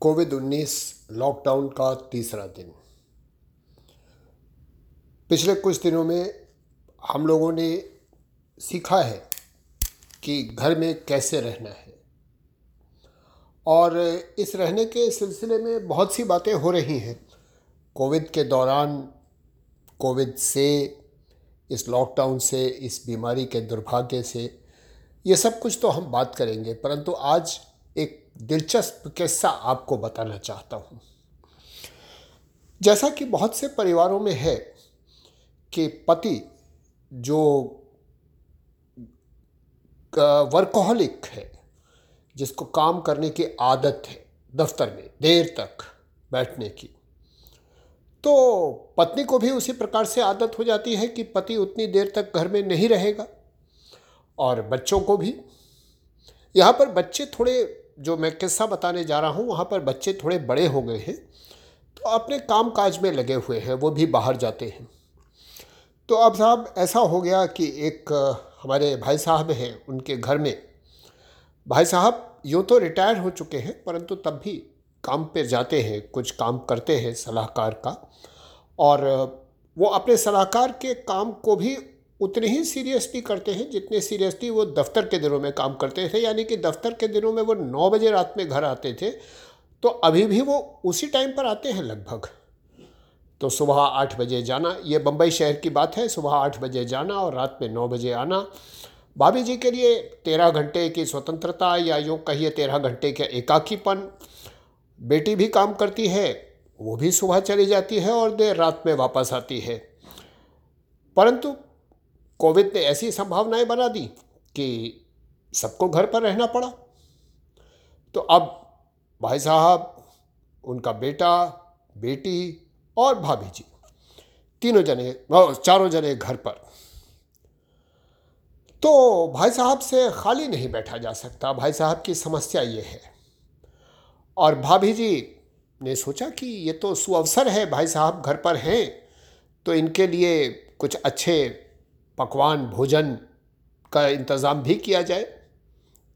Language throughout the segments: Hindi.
कोविड उन्नीस लॉकडाउन का तीसरा दिन। पिछले कुछ दिनों में हम लोगों ने सीखा है कि घर में कैसे रहना है। और इस रहने के सिलसिले में बहुत सी बातें हो रही हैं। कोविड के दौरान, कोविड से, इस लॉकडाउन से, इस बीमारी के दुर्भाग्य से, ये सब कुछ तो हम बात करेंगे, परंतु आज एक दिलचस्प किस्सा आपको बताना चाहता हूँ। जैसा कि बहुत से परिवारों में है कि पति जो वर्कोहलिक है, जिसको काम करने की आदत है दफ्तर में, देर तक बैठने की तो पत्नी को भी उसी प्रकार से आदत हो जाती है कि पति उतनी देर तक घर में नहीं रहेगा, और बच्चों को भी। यहाँ पर बच्चे थोड़े जो मैं किस्सा बताने जा रहा हूँ, वहाँ पर बच्चे थोड़े बड़े हो गए हैं तो अपने काम काज में लगे हुए हैं, वो भी बाहर जाते हैं। तो अब साहब, ऐसा हो गया कि एक हमारे भाई साहब हैं, उनके घर में। भाई साहब, यूँ तो रिटायर हो चुके हैं, परंतु तब भी काम पे जाते हैं, कुछ काम करते हैं सलाहकार का। और वो अपने सलाहकार के काम को भी उतनी ही सीरियसली करते हैं जितने सीरियसली वो दफ्तर के दिनों में काम करते थे, यानी कि दफ्तर के दिनों में वो नौ बजे रात में घर आते थे तो अभी भी वो उसी टाइम पर आते हैं लगभग। तो सुबह आठ बजे जाना, ये बम्बई शहर की बात है, सुबह आठ बजे जाना और रात में नौ बजे आना। भाभी जी के लिए तेरह घंटे की स्वतंत्रता या यूँ कहिए तेरह घंटे के एकाकीपन। बेटी भी काम करती है, वो भी सुबह चली जाती है और देर रात में वापस आती है। परंतु कोविड ने ऐसी संभावनाएँ बना दी कि सबको घर पर रहना पड़ा। तो अब भाई साहब, उनका बेटा, बेटी और भाभी जी, तीनों जने चारों जने घर पर। तो भाई साहब से खाली नहीं बैठा जा सकता। भाई साहब की समस्या ये है। और भाभी जी ने सोचा कि ये तो सुअवसर है, भाई साहब घर पर हैं तो इनके लिए कुछ अच्छे पकवान भोजन का इंतज़ाम भी किया जाए।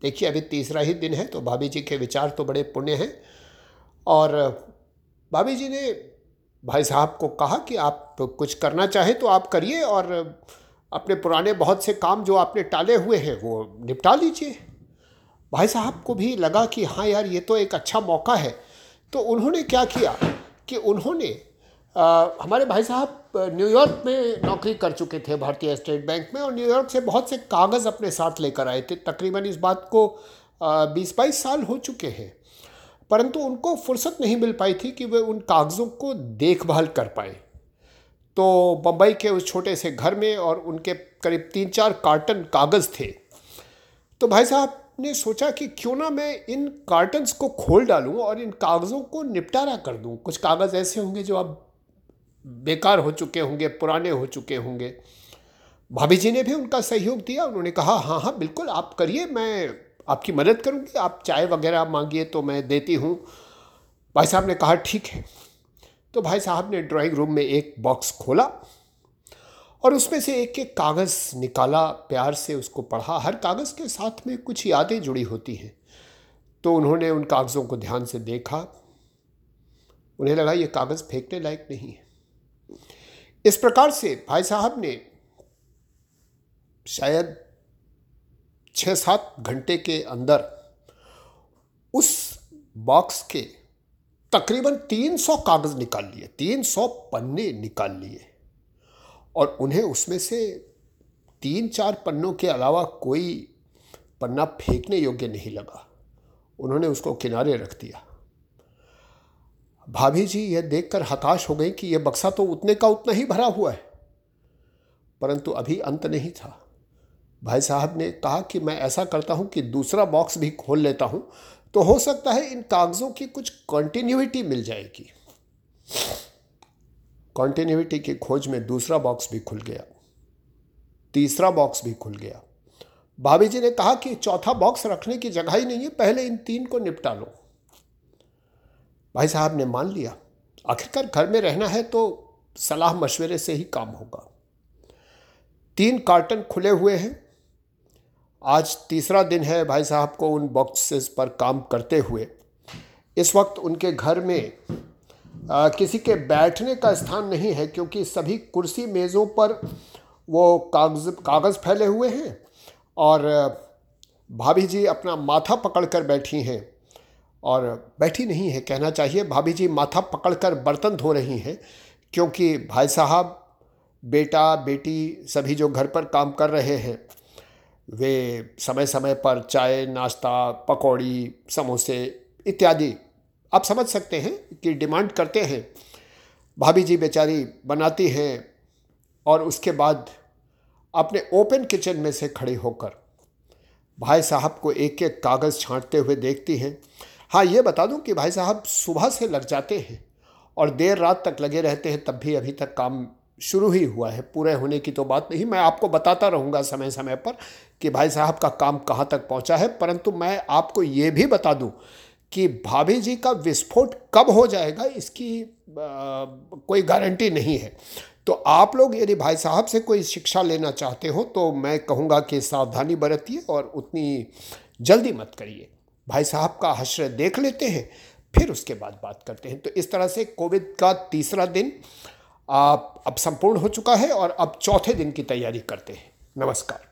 देखिए, अभी तीसरा ही दिन है तो भाभी जी के विचार तो बड़े पुण्य हैं। और भाभी जी ने भाई साहब को कहा कि आप तो कुछ करना चाहें तो आप करिए और अपने पुराने बहुत से काम जो आपने टाले हुए हैं, वो निपटा लीजिए। भाई साहब को भी लगा कि हाँ यार, ये तो एक अच्छा मौका है। तो उन्होंने क्या किया कि उन्होंने आ, हमारे भाई साहब न्यूयॉर्क में नौकरी कर चुके थे भारतीय स्टेट बैंक में और न्यूयॉर्क से बहुत से कागज़ अपने साथ लेकर आए थे। तकरीबन इस बात को बीस बाईस साल हो चुके हैं। परंतु उनको फुर्सत नहीं मिल पाई थी कि वे उन कागज़ों को देखभाल कर पाए। तो बम्बई के उस छोटे से घर में और उनके करीब तीन चार कार्टन कागज़ थे। तो भाई साहब ने सोचा कि क्यों ना मैं इन कार्टन्स को खोल डालूं और इन कागज़ों को निपटारा कर दूँ। कुछ कागज़ ऐसे होंगे जो अब बेकार हो चुके होंगे, पुराने हो चुके होंगे। भाभी जी ने भी उनका सहयोग दिया, उन्होंने कहा हाँ हाँ बिल्कुल, आप करिए, मैं आपकी मदद करूँगी, आप चाय वगैरह मांगिए तो मैं देती हूँ। भाई साहब ने कहा, ठीक है। तो भाई साहब ने ड्राइंग रूम में एक बॉक्स खोला और उसमें से एक एक कागज़ निकाला, प्यार से उसको पढ़ा। हर कागज़ के साथ में कुछ यादें जुड़ी होती हैं। तो उन्होंने उन कागज़ों को ध्यान से देखा। उन्हें लगा, ये कागज़ फेंकने लायक नहीं है। इस प्रकार से भाई साहब ने शायद छः सात घंटे के अंदर उस बॉक्स के तकरीबन तीन सौ कागज़ निकाल लिए, तीन सौ पन्ने निकाल लिए। और उन्हें उसमें से तीन चार पन्नों के अलावा कोई पन्ना फेंकने योग्य नहीं लगा। उन्होंने उसको किनारे रख दिया। भाभी जी, यह देखकर हताश हो गई कि यह बक्सा तो उतने का उतना ही भरा हुआ है। परंतु अभी अंत नहीं था। भाई साहब ने कहा कि मैं ऐसा करता हूँ कि दूसरा बॉक्स भी खोल लेता हूँ तो हो सकता है इन कागज़ों की कुछ कॉन्टीन्यूटी मिल जाएगी। कॉन्टीन्यूटी की खोज में दूसरा बॉक्स भी खुल गया। तीसरा बॉक्स भी खुल गया। भाभी जी ने कहा कि चौथा बॉक्स रखने की जगह ही नहीं है, पहले इन तीन को निपटा लो। भाई साहब ने मान लिया आखिरकार घर में रहना है तो सलाह मशवरे से ही काम होगा। तीन कार्टन खुले हुए हैं। आज तीसरा दिन है भाई साहब को उन बॉक्सेस पर काम करते हुए। इस वक्त उनके घर में आ, किसी के बैठने का स्थान नहीं है क्योंकि सभी कुर्सी मेज़ों पर वो कागज़ कागज़ फैले हुए हैं और भाभी जी अपना माथा पकड़ कर बैठी हैं। और बैठी नहीं है, कहना चाहिए, भाभी जी माथा पकड़कर बर्तन धो रही हैं, क्योंकि भाई साहब, बेटा, बेटी सभी जो घर पर काम कर रहे हैं, वे समय समय पर चाय, नाश्ता, पकौड़ी, समोसे इत्यादि, आप समझ सकते हैं कि डिमांड करते हैं। भाभी जी बेचारी बनाती हैं और उसके बाद अपने ओपन किचन में से खड़े होकर भाई साहब को एक एक कागज़ छांटते हुए देखती हैं। हाँ ये बता दूँ कि भाई साहब सुबह से लग जाते हैं और देर रात तक लगे रहते हैं तब भी अभी तक काम शुरू ही हुआ है। पूरे होने की तो बात नहीं मैं आपको बताता रहूँगा समय समय पर कि भाई साहब का काम कहाँ तक पहुँचा है। परंतु मैं आपको ये भी बता दूँ कि भाभी जी का विस्फोट कब हो जाएगा इसकी आ, कोई गारंटी नहीं है। तो आप लोग यदि भाई साहब से कोई शिक्षा लेना चाहते हो तो मैं कहूँगा कि सावधानी बरतिए और उतनी जल्दी मत करिए। भाई साहब का आश्रय देख लेते हैं, फिर उसके बाद बात करते हैं। तो इस तरह से कोविड का तीसरा दिन आप, अब संपूर्ण हो चुका है और अब चौथे दिन की तैयारी करते हैं। नमस्कार।